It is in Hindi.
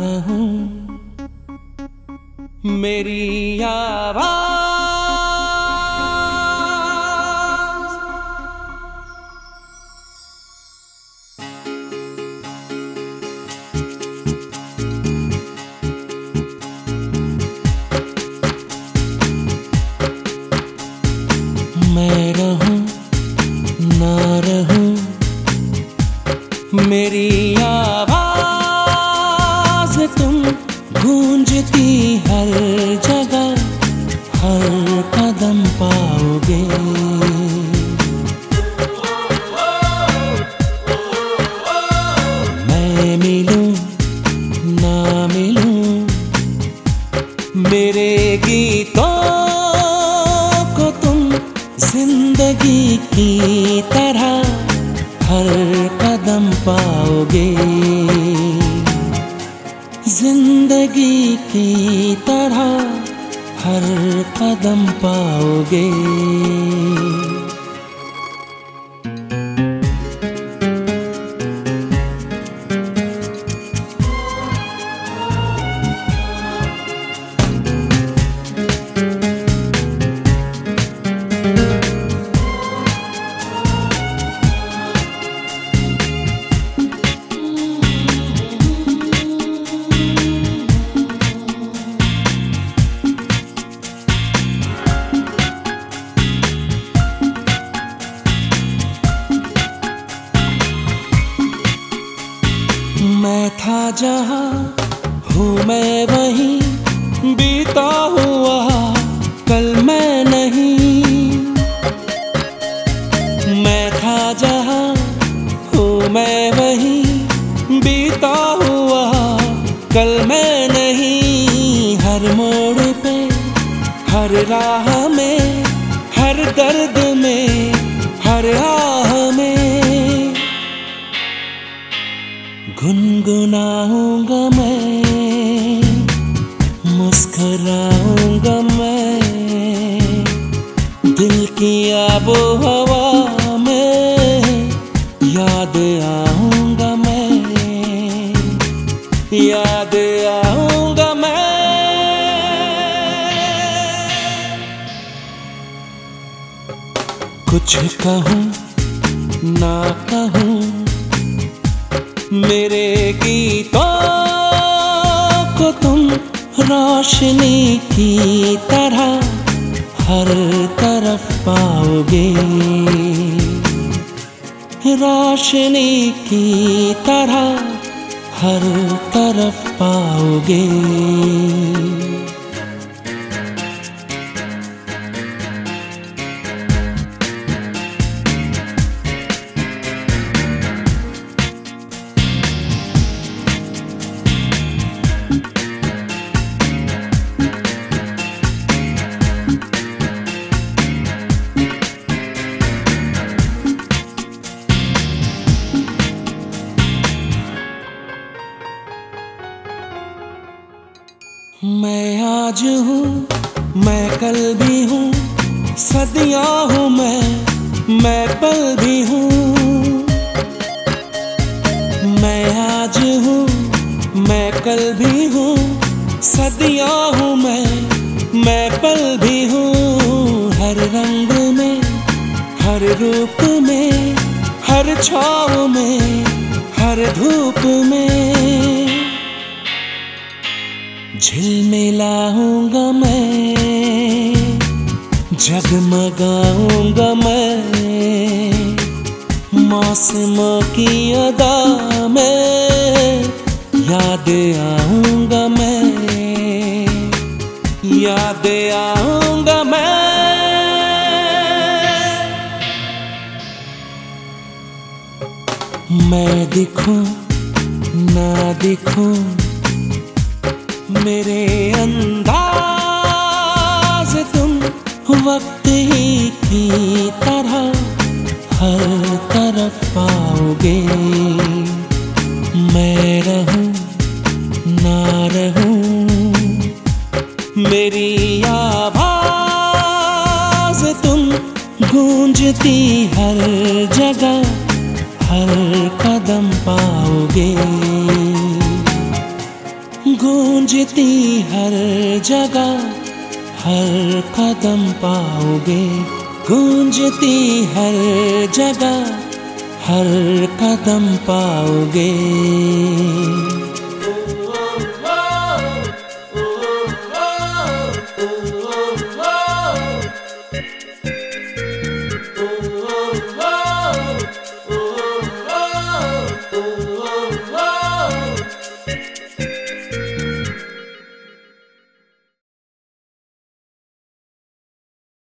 रहूँ मेरी आवाज़। मैं रहूँ ना रहूँ। मेरी मेरे गीतों को तुम ज़िंदगी की तरह हर कदम पाओगे। ज़िंदगी की तरह हर कदम पाओगे। जहाँ हूँ मैं वहीं, बीता हुआ कल मैं नहीं। मैं था जहाँ हूँ मैं वहीं, बीता हुआ कल मैं नहीं। हर मोड़ पे, हर राह में, हर दर्द में, हर आह गुनगुनाऊँगा मैं, मुस्कुराऊँगा मैं। दिल की आबो हवा में याद आऊँगा मैं, याद आऊँगा मैं। कुछ कहूँ, ना कहूँ मेरे गीतों को तुम रोशनी की तरह हर तरफ़ पाओगे। रोशनी की तरह हर तरफ़ पाओगे। मैं आज हूँ, मैं कल भी हूँ, सदियाँ हूँ मैं मैं पल भी हूँ। मैं आज हूँ, मैं कल भी हूँ, सदियाँ हूँ मैं मैं पल भी हूँ। हर रंग में, हर रूप में, हर छाव में, हर धूप में। झिलमिलाऊँगा मैं, जगमगाऊँगा मैं, मौसम की अदा में, याद आऊँगा मैं, याद आऊँगा मैं। मैं दिखूं, ना दिखूं मेरे अंदाज तुम वक्त ही की तरह हर तरफ़ पाओगे मैं रहूँ, ना रहूँ, मेरी आवाज़ तुम गूंजती हर जगह, हर कदम पा हर जगह हर कदम पाओगे। गूंजती हर जगह हर कदम पाओगे।